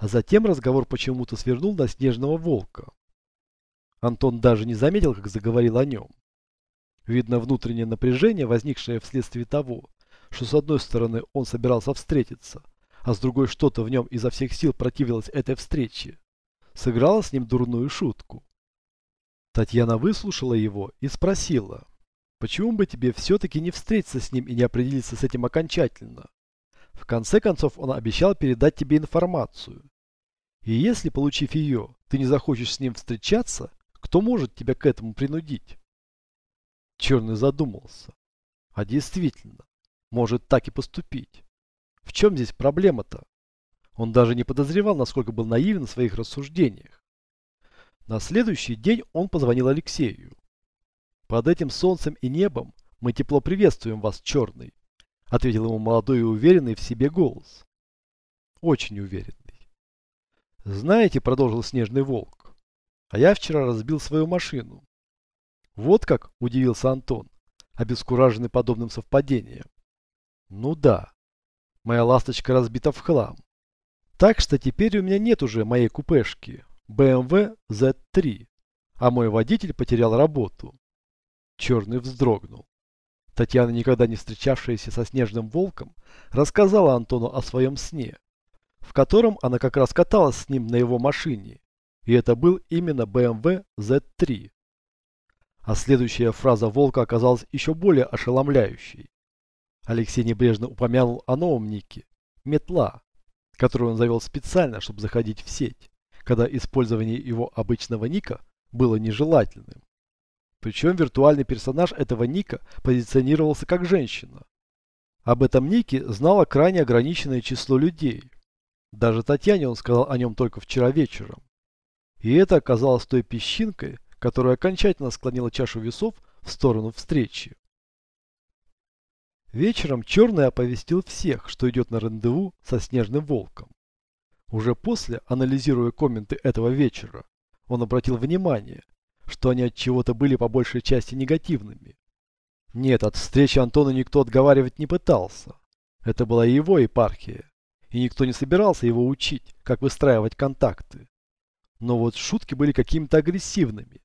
А затем разговор почему-то свернул на снежного волка. Антон даже не заметил, как заговорил о нем. Видно внутреннее напряжение, возникшее вследствие того, что с одной стороны он собирался встретиться, а с другой что-то в нем изо всех сил противилось этой встрече, сыграло с ним дурную шутку. Татьяна выслушала его и спросила, почему бы тебе все-таки не встретиться с ним и не определиться с этим окончательно? В конце концов, он обещал передать тебе информацию. И если, получив ее, ты не захочешь с ним встречаться, кто может тебя к этому принудить? Черный задумался. А действительно, может так и поступить. В чем здесь проблема-то? Он даже не подозревал, насколько был наивен в своих рассуждениях. На следующий день он позвонил Алексею. «Под этим солнцем и небом мы тепло приветствуем вас, Черный», ответил ему молодой и уверенный в себе голос. Очень уверенный. «Знаете», — продолжил Снежный Волк, — «а я вчера разбил свою машину». «Вот как?» — удивился Антон, обескураженный подобным совпадением. «Ну да, моя ласточка разбита в хлам. Так что теперь у меня нет уже моей купешки BMW Z3, а мой водитель потерял работу». Черный вздрогнул. Татьяна, никогда не встречавшаяся со Снежным Волком, рассказала Антону о своем сне, в котором она как раз каталась с ним на его машине, и это был именно BMW Z3. А следующая фраза Волка оказалась еще более ошеломляющей. Алексей небрежно упомянул о новом нике – «Метла», которую он завел специально, чтобы заходить в сеть, когда использование его обычного ника было нежелательным. Причем виртуальный персонаж этого ника позиционировался как женщина. Об этом нике знало крайне ограниченное число людей. Даже Татьяне он сказал о нем только вчера вечером. И это оказалось той песчинкой, которая окончательно склонила чашу весов в сторону встречи. Вечером Черный оповестил всех, что идет на рандеву со Снежным Волком. Уже после, анализируя комменты этого вечера, он обратил внимание, что они от чего-то были по большей части негативными. Нет, от встречи Антона никто отговаривать не пытался. Это была его епархия, и никто не собирался его учить, как выстраивать контакты. Но вот шутки были какими-то агрессивными.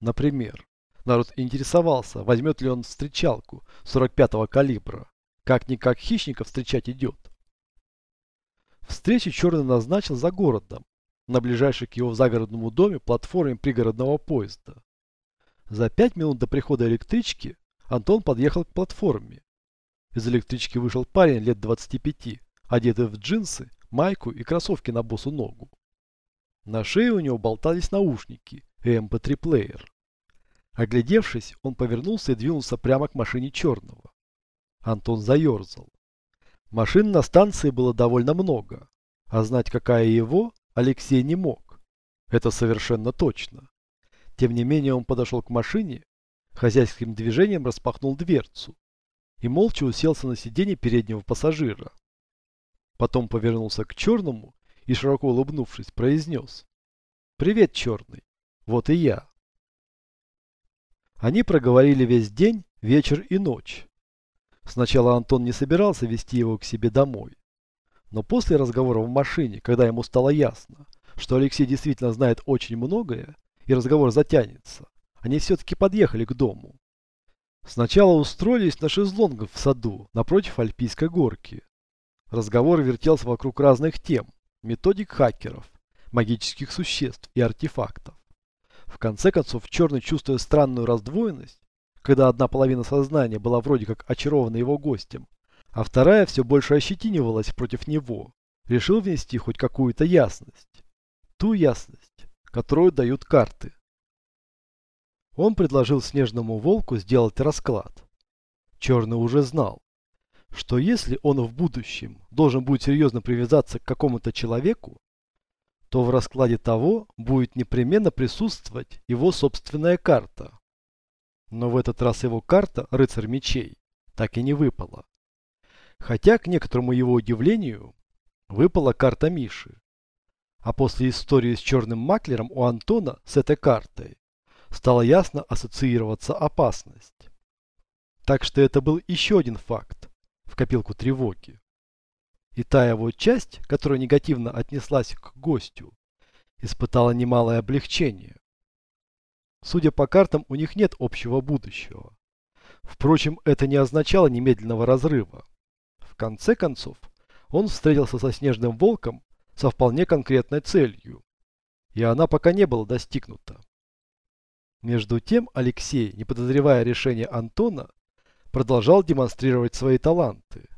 Например, народ интересовался, возьмет ли он встречалку 45-го калибра. Как-никак хищника встречать идет. Встречу Черный назначил за городом, на ближайшей к его загородному доме платформе пригородного поезда. За пять минут до прихода электрички Антон подъехал к платформе. Из электрички вышел парень лет 25, одетый в джинсы, майку и кроссовки на босу ногу. На шее у него болтались наушники и MP3-плеер. Эм Оглядевшись, он повернулся и двинулся прямо к машине черного. Антон заерзал. Машин на станции было довольно много, а знать, какая его, Алексей не мог. Это совершенно точно. Тем не менее он подошел к машине, хозяйским движением распахнул дверцу и молча уселся на сиденье переднего пассажира. Потом повернулся к черному и, широко улыбнувшись, произнес. «Привет, черный. Вот и я». Они проговорили весь день, вечер и ночь. Сначала Антон не собирался вести его к себе домой. Но после разговора в машине, когда ему стало ясно, что Алексей действительно знает очень многое, и разговор затянется, они все-таки подъехали к дому. Сначала устроились на шезлонгах в саду, напротив Альпийской горки. Разговор вертелся вокруг разных тем, методик хакеров, магических существ и артефактов. В конце концов, Черный, чувствуя странную раздвоенность, когда одна половина сознания была вроде как очарована его гостем, а вторая все больше ощетинивалась против него, решил внести хоть какую-то ясность. Ту ясность, которую дают карты. Он предложил Снежному Волку сделать расклад. Черный уже знал, что если он в будущем должен будет серьезно привязаться к какому-то человеку, то в раскладе того будет непременно присутствовать его собственная карта. Но в этот раз его карта, рыцарь мечей, так и не выпала. Хотя, к некоторому его удивлению, выпала карта Миши. А после истории с черным маклером у Антона с этой картой стало ясно ассоциироваться опасность. Так что это был еще один факт в копилку тревоги. И та его часть, которая негативно отнеслась к гостю, испытала немалое облегчение. Судя по картам, у них нет общего будущего. Впрочем, это не означало немедленного разрыва. В конце концов, он встретился со Снежным Волком со вполне конкретной целью, и она пока не была достигнута. Между тем Алексей, не подозревая решения Антона, продолжал демонстрировать свои таланты.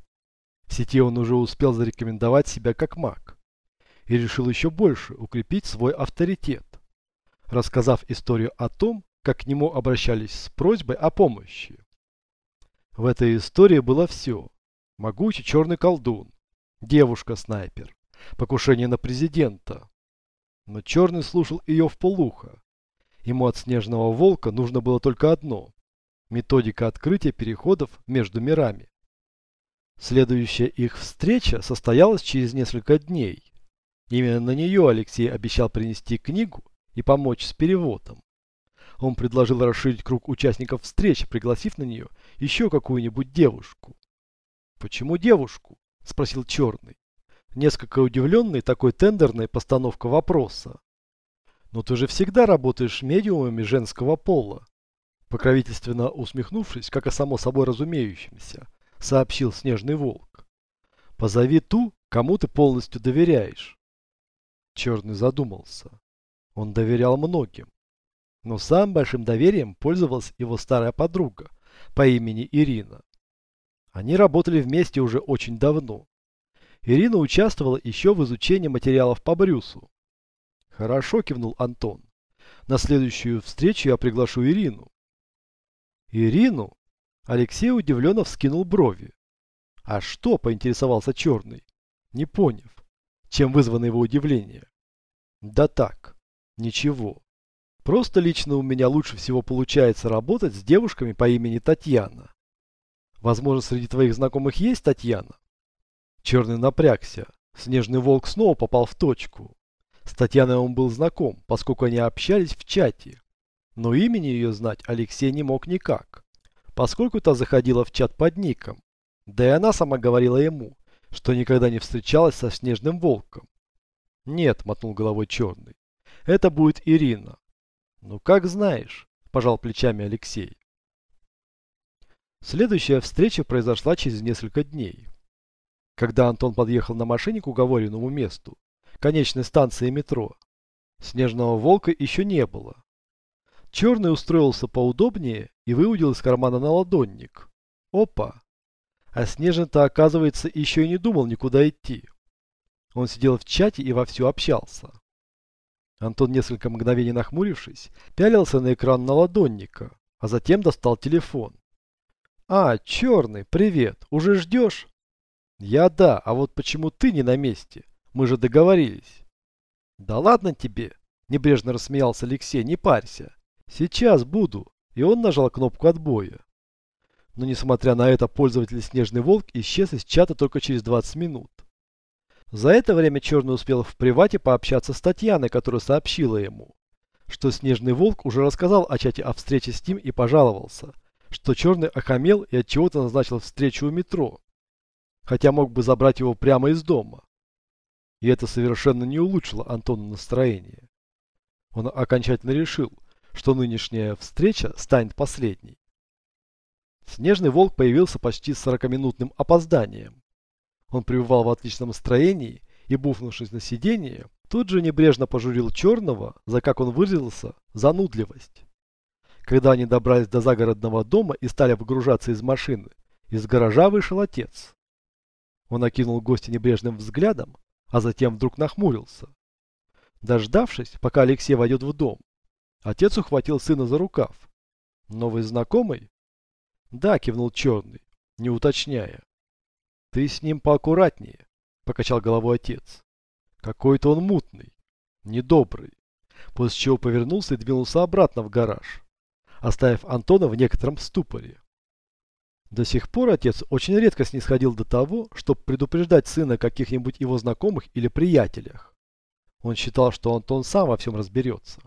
В сети он уже успел зарекомендовать себя как маг и решил еще больше укрепить свой авторитет, рассказав историю о том, как к нему обращались с просьбой о помощи. В этой истории было все. Могучий черный колдун, девушка-снайпер, покушение на президента. Но черный слушал ее в полухо. Ему от снежного волка нужно было только одно – методика открытия переходов между мирами. Следующая их встреча состоялась через несколько дней. Именно на нее Алексей обещал принести книгу и помочь с переводом. Он предложил расширить круг участников встречи, пригласив на нее еще какую-нибудь девушку. «Почему девушку?» – спросил Черный. Несколько удивленный такой тендерной постановкой вопроса. «Но ты же всегда работаешь медиумами женского пола», покровительственно усмехнувшись, как о само собой разумеющемся, сообщил Снежный Волк. «Позови ту, кому ты полностью доверяешь». Черный задумался. Он доверял многим. Но самым большим доверием пользовалась его старая подруга по имени Ирина. Они работали вместе уже очень давно. Ирина участвовала еще в изучении материалов по Брюсу. «Хорошо», – кивнул Антон. «На следующую встречу я приглашу Ирину». «Ирину?» Алексей удивленно вскинул брови. «А что?» – поинтересовался Черный, не поняв, чем вызвано его удивление. «Да так, ничего. Просто лично у меня лучше всего получается работать с девушками по имени Татьяна. Возможно, среди твоих знакомых есть Татьяна?» Черный напрягся. Снежный волк снова попал в точку. С Татьяной он был знаком, поскольку они общались в чате. Но имени ее знать Алексей не мог никак поскольку та заходила в чат под ником. Да и она сама говорила ему, что никогда не встречалась со Снежным Волком. «Нет», — мотнул головой Черный, — «это будет Ирина». «Ну, как знаешь», — пожал плечами Алексей. Следующая встреча произошла через несколько дней. Когда Антон подъехал на машине к уговоренному месту, конечной станции метро, Снежного Волка еще не было. Черный устроился поудобнее и выудил из кармана наладонник. Опа! А Снежин-то, оказывается, еще и не думал никуда идти. Он сидел в чате и вовсю общался. Антон, несколько мгновений нахмурившись, пялился на экран наладонника, а затем достал телефон. «А, черный, привет, уже ждешь?» «Я да, а вот почему ты не на месте? Мы же договорились». «Да ладно тебе!» – небрежно рассмеялся Алексей, не парься. «Сейчас буду!» И он нажал кнопку отбоя. Но несмотря на это, пользователь Снежный Волк исчез из чата только через 20 минут. За это время Черный успел в привате пообщаться с Татьяной, которая сообщила ему, что Снежный Волк уже рассказал о чате о встрече с ним и пожаловался, что Черный охамел и от чего то назначил встречу у метро, хотя мог бы забрать его прямо из дома. И это совершенно не улучшило Антону настроение. Он окончательно решил, что нынешняя встреча станет последней. Снежный волк появился почти с 40-минутным опозданием. Он пребывал в отличном настроении и, буфнувшись на сиденье, тут же небрежно пожурил черного за, как он выразился, занудливость. Когда они добрались до загородного дома и стали выгружаться из машины, из гаража вышел отец. Он окинул гостя небрежным взглядом, а затем вдруг нахмурился. Дождавшись, пока Алексей войдет в дом, Отец ухватил сына за рукав. «Новый знакомый?» «Да», кивнул черный, не уточняя. «Ты с ним поаккуратнее», покачал головой отец. «Какой-то он мутный, недобрый». После чего повернулся и двинулся обратно в гараж, оставив Антона в некотором ступоре. До сих пор отец очень редко снисходил до того, чтобы предупреждать сына о каких-нибудь его знакомых или приятелях. Он считал, что Антон сам во всем разберется.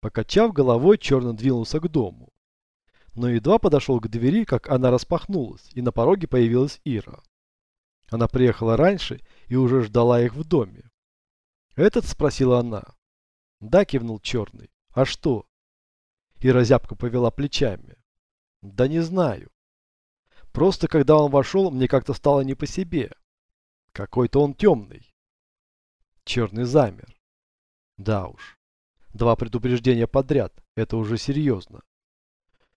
Покачав головой, черно двинулся к дому. Но едва подошел к двери, как она распахнулась, и на пороге появилась Ира. Она приехала раньше и уже ждала их в доме. «Этот?» – спросила она. «Да», – кивнул черный. «А что?» И разябка повела плечами. «Да не знаю. Просто когда он вошел, мне как-то стало не по себе. Какой-то он темный». Черный замер. Да уж. Два предупреждения подряд. Это уже серьезно.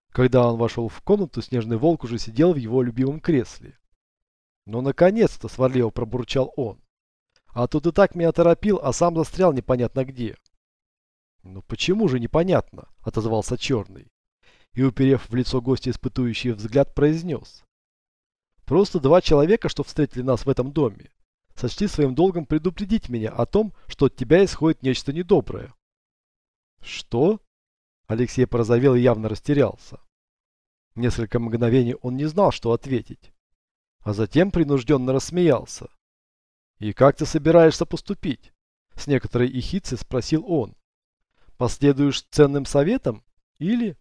Когда он вошел в комнату, Снежный Волк уже сидел в его любимом кресле. «Ну, наконец-то!» – сварливо пробурчал он. «А тут и так меня торопил, а сам застрял непонятно где». «Ну почему же непонятно?» – отозвался Черный. И, уперев в лицо гостя испытующий взгляд, произнес. «Просто два человека, что встретили нас в этом доме, сочли своим долгом предупредить меня о том, что от тебя исходит нечто недоброе». «Что?» Алексей порозовел и явно растерялся. Несколько мгновений он не знал, что ответить а затем принужденно рассмеялся. «И как ты собираешься поступить?» С некоторой ехицей спросил он. «Последуешь ценным советам? Или...»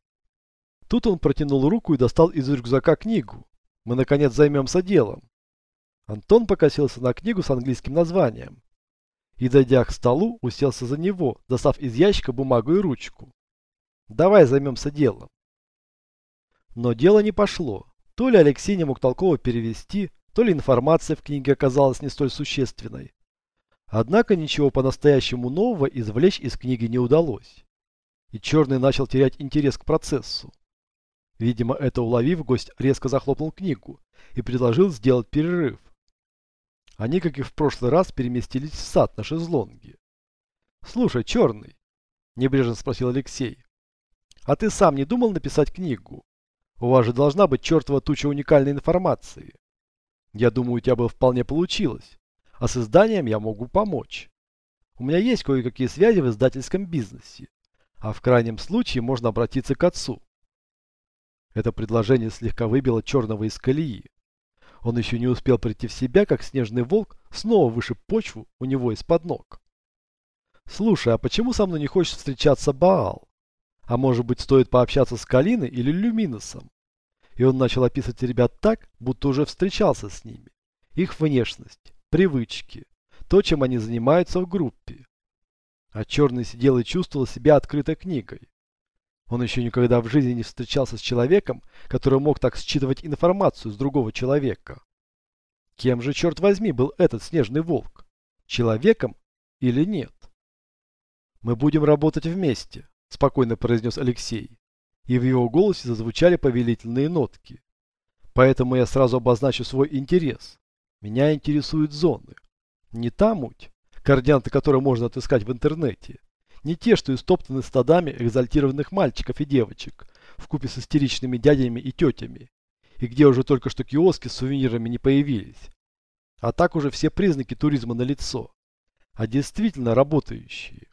Тут он протянул руку и достал из рюкзака книгу. «Мы, наконец, займемся делом». Антон покосился на книгу с английским названием. И, дойдя к столу, уселся за него, достав из ящика бумагу и ручку. «Давай займемся делом». Но дело не пошло. То ли Алексей не мог толково перевести, то ли информация в книге оказалась не столь существенной. Однако ничего по-настоящему нового извлечь из книги не удалось. И Черный начал терять интерес к процессу. Видимо, это уловив, гость резко захлопнул книгу и предложил сделать перерыв. Они, как и в прошлый раз, переместились в сад на шезлонге. «Слушай, Черный», – небрежно спросил Алексей, – «а ты сам не думал написать книгу? У вас же должна быть чертова туча уникальной информации. Я думаю, у тебя бы вполне получилось. А с изданием я могу помочь. У меня есть кое-какие связи в издательском бизнесе. А в крайнем случае можно обратиться к отцу. Это предложение слегка выбило черного из колеи. Он еще не успел прийти в себя, как снежный волк снова вышиб почву у него из-под ног. «Слушай, а почему со мной не хочет встречаться Баал? А может быть, стоит пообщаться с Калиной или Люминосом? И он начал описывать ребят так, будто уже встречался с ними. Их внешность, привычки, то, чем они занимаются в группе. А Черный сидел и чувствовал себя открытой книгой. Он еще никогда в жизни не встречался с человеком, который мог так считывать информацию с другого человека. Кем же, черт возьми, был этот снежный волк? Человеком или нет? Мы будем работать вместе, спокойно произнес Алексей и в его голосе зазвучали повелительные нотки. Поэтому я сразу обозначу свой интерес. Меня интересуют зоны. Не та муть, координаты которой можно отыскать в интернете. Не те, что истоптаны стадами экзальтированных мальчиков и девочек, в купе с истеричными дядями и тетями, и где уже только что киоски с сувенирами не появились. А так уже все признаки туризма на лицо, а действительно работающие.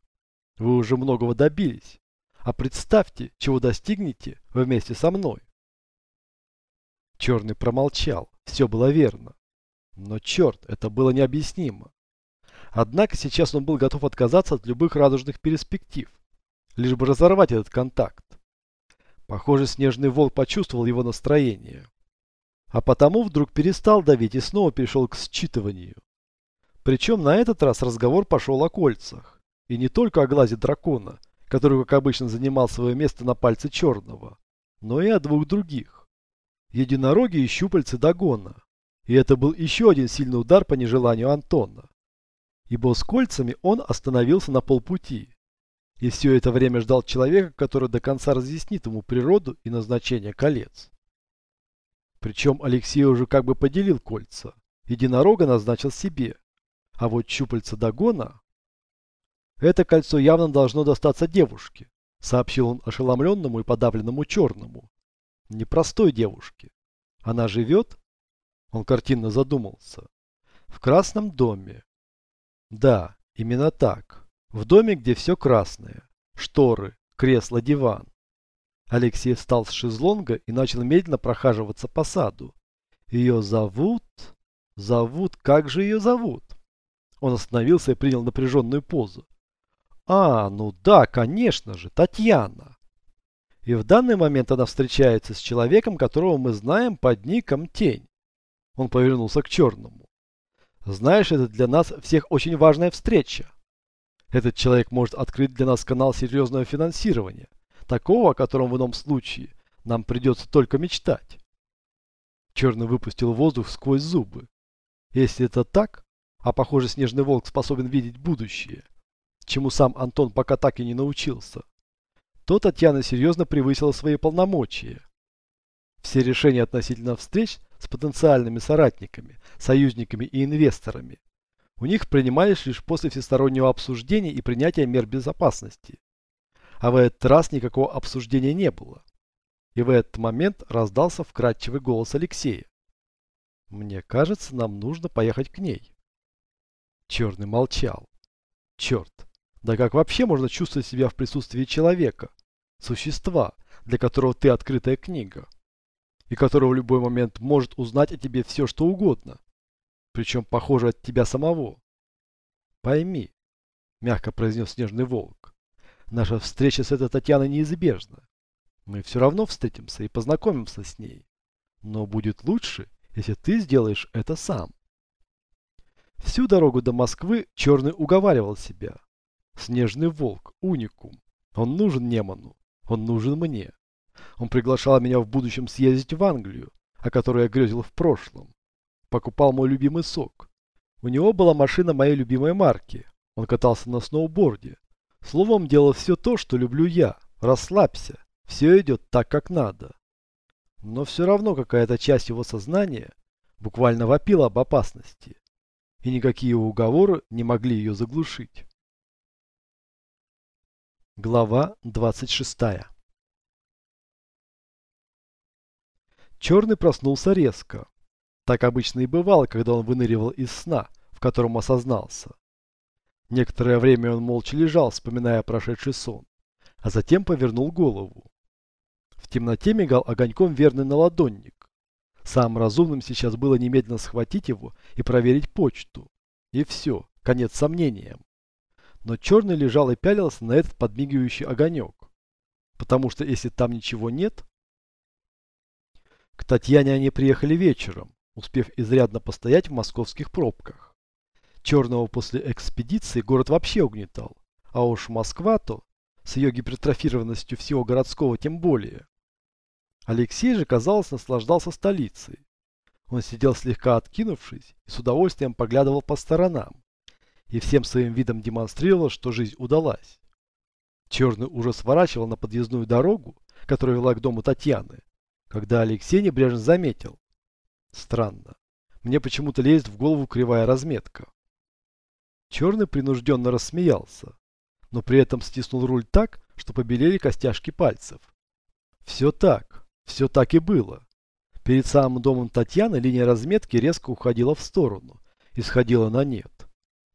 Вы уже многого добились. А представьте, чего достигнете вместе со мной. Черный промолчал. Все было верно. Но черт, это было необъяснимо. Однако сейчас он был готов отказаться от любых радужных перспектив, лишь бы разорвать этот контакт. Похоже, снежный волк почувствовал его настроение. А потому вдруг перестал давить и снова перешел к считыванию. Причем на этот раз разговор пошел о кольцах. И не только о глазе дракона, который, как обычно, занимал свое место на пальце черного, но и о двух других. Единороги и щупальцы Дагона. И это был еще один сильный удар по нежеланию Антона. Ибо с кольцами он остановился на полпути. И все это время ждал человека, который до конца разъяснит ему природу и назначение колец. Причем Алексей уже как бы поделил кольца. Единорога назначил себе. А вот щупальца Дагона это кольцо явно должно достаться девушке, сообщил он ошеломленному и подавленному черному. Непростой девушке. Она живет? Он картинно задумался. В красном доме. Да, именно так. В доме, где все красное. Шторы, кресло, диван. Алексей встал с шезлонга и начал медленно прохаживаться по саду. Ее зовут... Зовут... Как же ее зовут? Он остановился и принял напряженную позу. А, ну да, конечно же, Татьяна. И в данный момент она встречается с человеком, которого мы знаем под ником Тень. Он повернулся к черному. Знаешь, это для нас всех очень важная встреча. Этот человек может открыть для нас канал серьезного финансирования, такого, о котором в ином случае нам придется только мечтать. Черный выпустил воздух сквозь зубы. Если это так, а похоже снежный волк способен видеть будущее, чему сам Антон пока так и не научился, то Татьяна серьезно превысила свои полномочия. Все решения относительно встреч с потенциальными соратниками, союзниками и инвесторами у них принимались лишь после всестороннего обсуждения и принятия мер безопасности. А в этот раз никакого обсуждения не было. И в этот момент раздался вкрадчивый голос Алексея. «Мне кажется, нам нужно поехать к ней». Черный молчал. Черт, да как вообще можно чувствовать себя в присутствии человека, существа, для которого ты открытая книга, и которого в любой момент может узнать о тебе все, что угодно, причем похоже от тебя самого. Пойми, мягко произнес Снежный Волк, наша встреча с этой Татьяной неизбежна. Мы все равно встретимся и познакомимся с ней. Но будет лучше, если ты сделаешь это сам. Всю дорогу до Москвы Черный уговаривал себя. Снежный волк, уникум. Он нужен Неману. Он нужен мне. Он приглашал меня в будущем съездить в Англию, о которой я грезил в прошлом. Покупал мой любимый сок. У него была машина моей любимой марки. Он катался на сноуборде. Словом, делал все то, что люблю я. Расслабься. Все идет так, как надо. Но все равно какая-то часть его сознания буквально вопила об опасности. И никакие уговоры не могли ее заглушить. Глава 26 Черный проснулся резко. Так обычно и бывало, когда он выныривал из сна, в котором осознался. Некоторое время он молча лежал, вспоминая прошедший сон, а затем повернул голову. В темноте мигал огоньком верный наладонник. Самым разумным сейчас было немедленно схватить его и проверить почту. И все, конец сомнениям. Но черный лежал и пялился на этот подмигивающий огонек. Потому что если там ничего нет... К Татьяне они приехали вечером, успев изрядно постоять в московских пробках. Черного после экспедиции город вообще угнетал. А уж Москва-то с ее гипертрофированностью всего городского тем более. Алексей же, казалось, наслаждался столицей. Он сидел слегка откинувшись и с удовольствием поглядывал по сторонам. И всем своим видом демонстрировал, что жизнь удалась. Черный уже сворачивал на подъездную дорогу, которая вела к дому Татьяны, когда Алексей небрежно заметил. Странно. Мне почему-то лезет в голову кривая разметка. Черный принужденно рассмеялся но при этом стиснул руль так, что побелели костяшки пальцев. Все так, все так и было. Перед самым домом Татьяны линия разметки резко уходила в сторону и сходила на нет.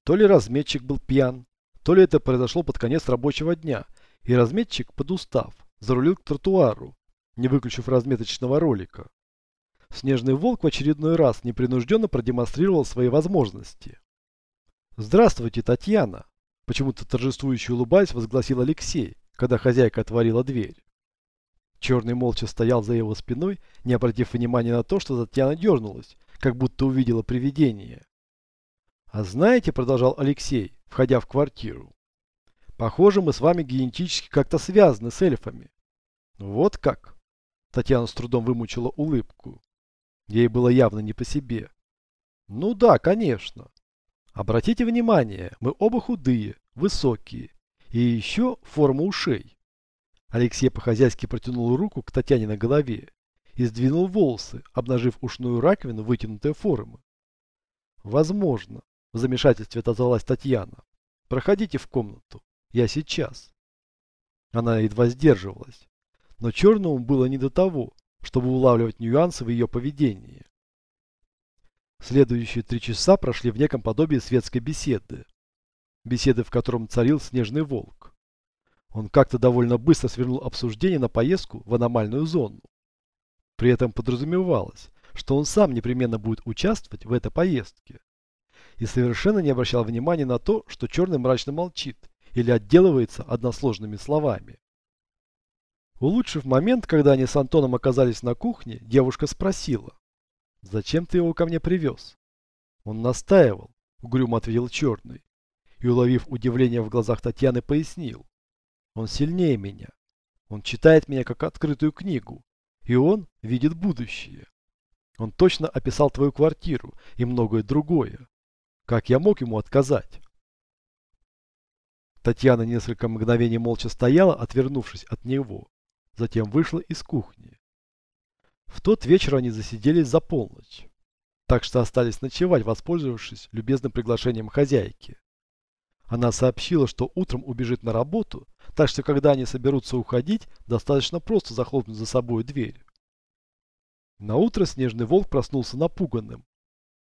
То ли разметчик был пьян, то ли это произошло под конец рабочего дня, и разметчик, подустав, зарулил к тротуару, не выключив разметочного ролика. Снежный волк в очередной раз непринужденно продемонстрировал свои возможности. «Здравствуйте, Татьяна!» Почему-то торжествующе улыбаясь, возгласил Алексей, когда хозяйка отворила дверь. Черный молча стоял за его спиной, не обратив внимания на то, что Татьяна дернулась, как будто увидела привидение. «А знаете, — продолжал Алексей, входя в квартиру, — похоже, мы с вами генетически как-то связаны с эльфами». «Вот как?» Татьяна с трудом вымучила улыбку. Ей было явно не по себе. «Ну да, конечно. Обратите внимание, мы оба худые, высокие. И еще форма ушей. Алексей по-хозяйски протянул руку к Татьяне на голове и сдвинул волосы, обнажив ушную раковину вытянутой формы. Возможно, в замешательстве отозвалась Татьяна. Проходите в комнату. Я сейчас. Она едва сдерживалась. Но черному было не до того, чтобы улавливать нюансы в ее поведении. Следующие три часа прошли в неком подобии светской беседы. Беседы, в котором царил снежный волк. Он как-то довольно быстро свернул обсуждение на поездку в аномальную зону. При этом подразумевалось, что он сам непременно будет участвовать в этой поездке. И совершенно не обращал внимания на то, что черный мрачно молчит или отделывается односложными словами. Улучшив момент, когда они с Антоном оказались на кухне, девушка спросила. Зачем ты его ко мне привез? Он настаивал, угрюмо ответил Черный. И, уловив удивление в глазах Татьяны, пояснил. Он сильнее меня. Он читает меня как открытую книгу. И он видит будущее. Он точно описал твою квартиру и многое другое. Как я мог ему отказать? Татьяна несколько мгновений молча стояла, отвернувшись от него. Затем вышла из кухни. В тот вечер они засиделись за полночь. Так что остались ночевать, воспользовавшись любезным приглашением хозяйки. Она сообщила, что утром убежит на работу, так что когда они соберутся уходить, достаточно просто захлопнуть за собой дверь. На утро снежный волк проснулся напуганным.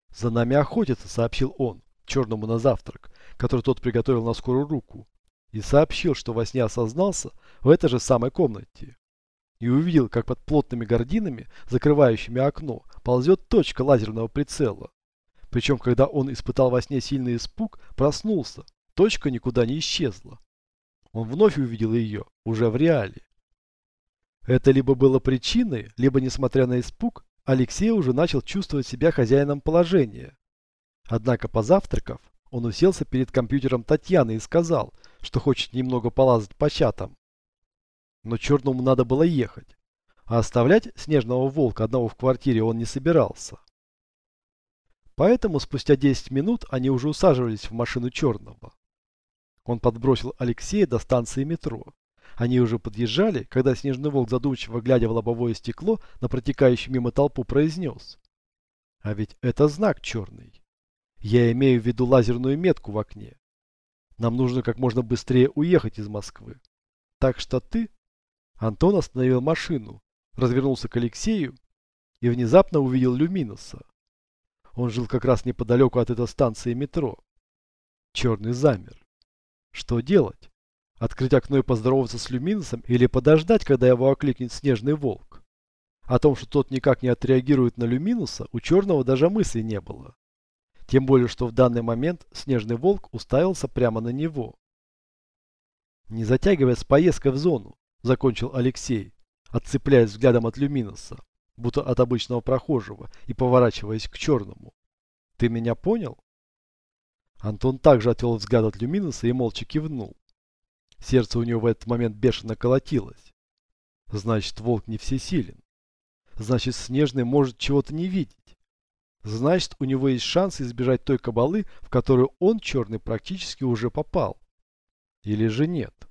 «За нами охотятся», — сообщил он, черному на завтрак, который тот приготовил на скорую руку, и сообщил, что во сне осознался в этой же самой комнате. И увидел, как под плотными гординами, закрывающими окно, ползет точка лазерного прицела. Причем, когда он испытал во сне сильный испуг, проснулся, точка никуда не исчезла. Он вновь увидел ее, уже в реале. Это либо было причиной, либо, несмотря на испуг, Алексей уже начал чувствовать себя хозяином положения. Однако, позавтракав, он уселся перед компьютером Татьяны и сказал, что хочет немного полазать по чатам. Но черному надо было ехать, а оставлять снежного волка одного в квартире он не собирался. Поэтому спустя 10 минут они уже усаживались в машину черного. Он подбросил Алексея до станции метро. Они уже подъезжали, когда Снежный Волк, задумчиво глядя в лобовое стекло, на протекающую мимо толпу произнес. А ведь это знак черный. Я имею в виду лазерную метку в окне. Нам нужно как можно быстрее уехать из Москвы. Так что ты... Антон остановил машину, развернулся к Алексею и внезапно увидел Люминуса. Он жил как раз неподалеку от этой станции метро. Черный замер. Что делать? Открыть окно и поздороваться с Люминусом или подождать, когда его окликнет Снежный Волк? О том, что тот никак не отреагирует на Люминуса, у Черного даже мысли не было. Тем более, что в данный момент Снежный Волк уставился прямо на него. «Не затягивая с поездкой в зону», — закончил Алексей, отцепляясь взглядом от Люминуса, будто от обычного прохожего, и поворачиваясь к Черному. «Ты меня понял?» Антон также отвел взгляд от Люминуса и молча кивнул. Сердце у него в этот момент бешено колотилось. Значит, волк не всесилен. Значит, Снежный может чего-то не видеть. Значит, у него есть шанс избежать той кабалы, в которую он, черный, практически уже попал. Или же нет?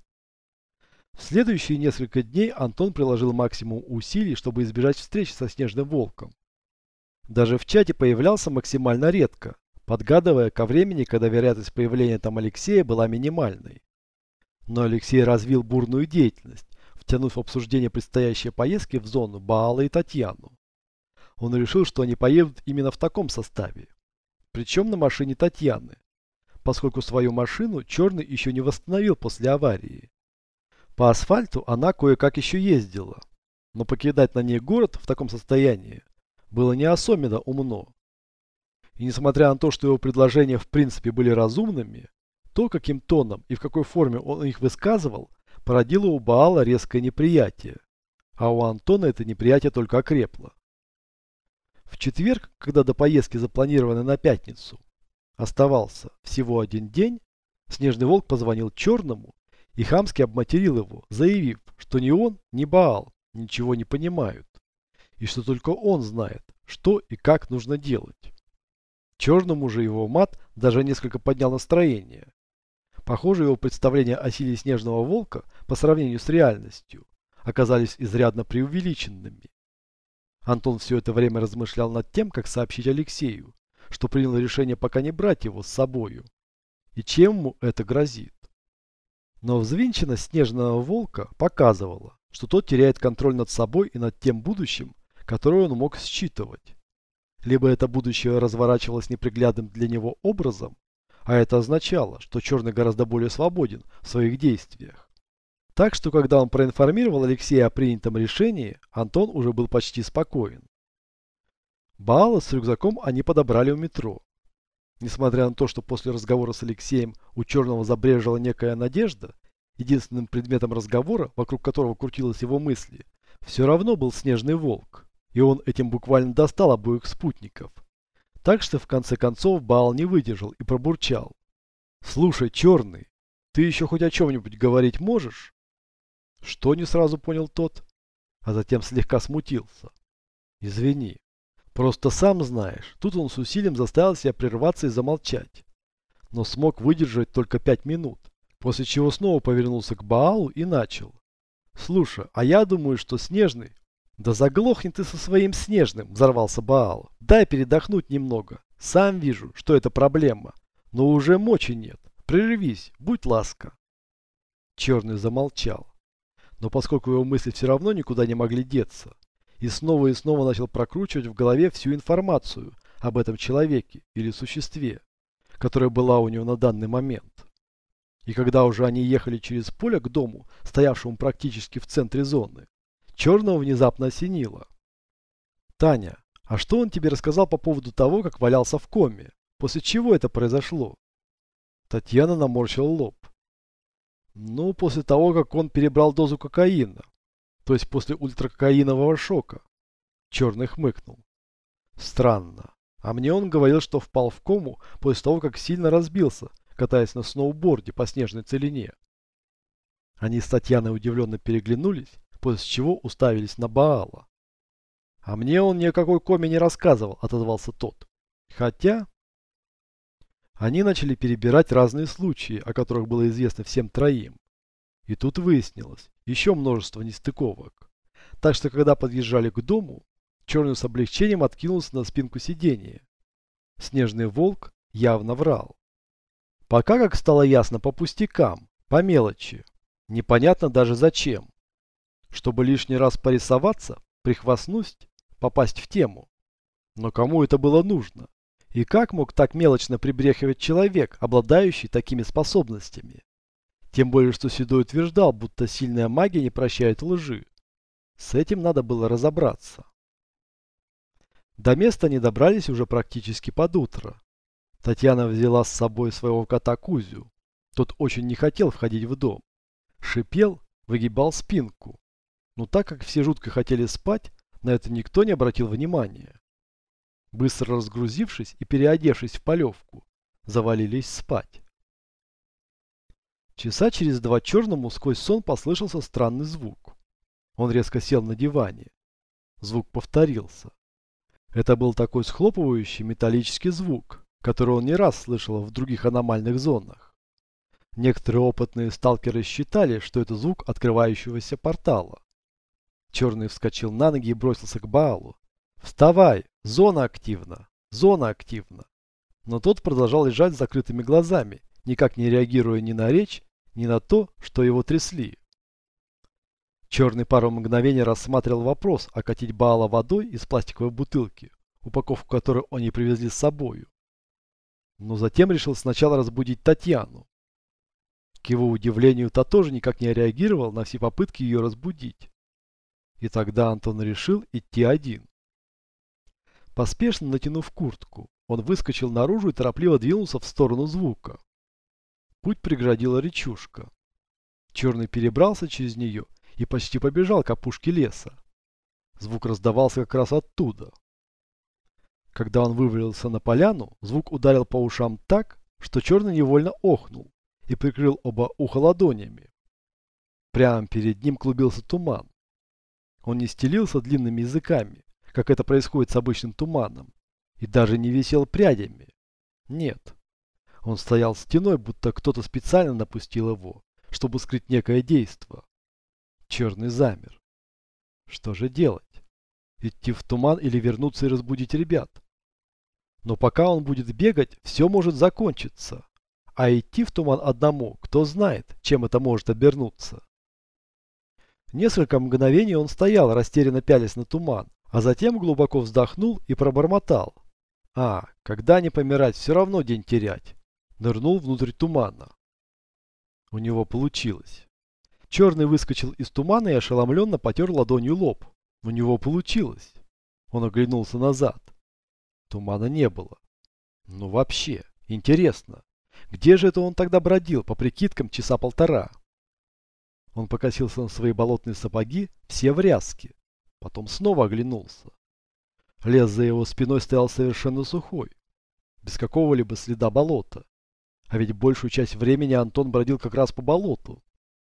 В следующие несколько дней Антон приложил максимум усилий, чтобы избежать встречи со Снежным Волком. Даже в чате появлялся максимально редко, подгадывая ко времени, когда вероятность появления там Алексея была минимальной. Но Алексей развил бурную деятельность, втянув в обсуждение предстоящей поездки в зону Баала и Татьяну. Он решил, что они поедут именно в таком составе. Причем на машине Татьяны, поскольку свою машину Черный еще не восстановил после аварии. По асфальту она кое-как еще ездила, но покидать на ней город в таком состоянии было не особенно умно. И несмотря на то, что его предложения в принципе были разумными, то, каким тоном и в какой форме он их высказывал, породило у Баала резкое неприятие, а у Антона это неприятие только окрепло. В четверг, когда до поездки запланировано на пятницу, оставался всего один день, Снежный Волк позвонил Черному и хамски обматерил его, заявив, что ни он, ни Баал ничего не понимают, и что только он знает, что и как нужно делать. Черному же его мат даже несколько поднял настроение. Похоже, его представления о силе снежного волка по сравнению с реальностью оказались изрядно преувеличенными. Антон все это время размышлял над тем, как сообщить Алексею, что принял решение пока не брать его с собою. И чем ему это грозит. Но взвинченность снежного волка показывала, что тот теряет контроль над собой и над тем будущим, которое он мог считывать. Либо это будущее разворачивалось неприглядным для него образом, а это означало, что Черный гораздо более свободен в своих действиях. Так что, когда он проинформировал Алексея о принятом решении, Антон уже был почти спокоен. Баала с рюкзаком они подобрали у метро. Несмотря на то, что после разговора с Алексеем у Черного забрежила некая надежда, единственным предметом разговора, вокруг которого крутилась его мысли, все равно был снежный волк, и он этим буквально достал обоих спутников – Так что в конце концов Баал не выдержал и пробурчал. «Слушай, черный, ты еще хоть о чем-нибудь говорить можешь?» Что не сразу понял тот, а затем слегка смутился. «Извини, просто сам знаешь, тут он с усилием заставил себя прерваться и замолчать, но смог выдержать только пять минут, после чего снова повернулся к Баалу и начал. «Слушай, а я думаю, что Снежный «Да заглохни ты со своим снежным!» – взорвался Баал. «Дай передохнуть немного. Сам вижу, что это проблема. Но уже мочи нет. Прервись, будь ласка». Черный замолчал. Но поскольку его мысли все равно никуда не могли деться, и снова и снова начал прокручивать в голове всю информацию об этом человеке или существе, которая была у него на данный момент. И когда уже они ехали через поле к дому, стоявшему практически в центре зоны, Черного внезапно осенило. «Таня, а что он тебе рассказал по поводу того, как валялся в коме? После чего это произошло?» Татьяна наморщила лоб. «Ну, после того, как он перебрал дозу кокаина. То есть после ультракокаинового шока». Черный хмыкнул. «Странно. А мне он говорил, что впал в кому после того, как сильно разбился, катаясь на сноуборде по снежной целине». Они с Татьяной удивленно переглянулись, после чего уставились на Баала. «А мне он ни о какой коме не рассказывал», — отозвался тот. «Хотя...» Они начали перебирать разные случаи, о которых было известно всем троим. И тут выяснилось еще множество нестыковок. Так что, когда подъезжали к дому, Черный с облегчением откинулся на спинку сиденья. Снежный волк явно врал. Пока, как стало ясно, по пустякам, по мелочи. Непонятно даже зачем чтобы лишний раз порисоваться, прихвастнуть, попасть в тему. Но кому это было нужно? И как мог так мелочно прибрехивать человек, обладающий такими способностями? Тем более, что Седой утверждал, будто сильная магия не прощает лжи. С этим надо было разобраться. До места они добрались уже практически под утро. Татьяна взяла с собой своего кота Кузю. Тот очень не хотел входить в дом. Шипел, выгибал спинку. Но так как все жутко хотели спать, на это никто не обратил внимания. Быстро разгрузившись и переодевшись в полевку, завалились спать. Часа через два черному сквозь сон послышался странный звук. Он резко сел на диване. Звук повторился. Это был такой схлопывающий металлический звук, который он не раз слышал в других аномальных зонах. Некоторые опытные сталкеры считали, что это звук открывающегося портала. Черный вскочил на ноги и бросился к Баалу. «Вставай! Зона активна! Зона активна!» Но тот продолжал лежать с закрытыми глазами, никак не реагируя ни на речь, ни на то, что его трясли. Черный пару мгновений рассматривал вопрос окатить Баала водой из пластиковой бутылки, упаковку которой они привезли с собою. Но затем решил сначала разбудить Татьяну. К его удивлению, та тоже никак не реагировал на все попытки ее разбудить. И тогда Антон решил идти один. Поспешно натянув куртку, он выскочил наружу и торопливо двинулся в сторону звука. Путь преградила речушка. Черный перебрался через нее и почти побежал к опушке леса. Звук раздавался как раз оттуда. Когда он вывалился на поляну, звук ударил по ушам так, что черный невольно охнул и прикрыл оба уха ладонями. Прямо перед ним клубился туман. Он не стелился длинными языками, как это происходит с обычным туманом, и даже не висел прядями. Нет. Он стоял стеной, будто кто-то специально напустил его, чтобы скрыть некое действо. Черный замер. Что же делать? Идти в туман или вернуться и разбудить ребят? Но пока он будет бегать, все может закончиться. А идти в туман одному, кто знает, чем это может обернуться. Несколько мгновений он стоял, растерянно пялясь на туман, а затем глубоко вздохнул и пробормотал. А, когда не помирать, все равно день терять. Нырнул внутрь тумана. У него получилось. Черный выскочил из тумана и ошеломленно потер ладонью лоб. У него получилось. Он оглянулся назад. Тумана не было. Ну вообще, интересно, где же это он тогда бродил, по прикидкам, часа полтора? Он покосился на свои болотные сапоги, все в ряске. Потом снова оглянулся. Лес за его спиной стоял совершенно сухой. без какого-либо следа болота. А ведь большую часть времени Антон бродил как раз по болоту.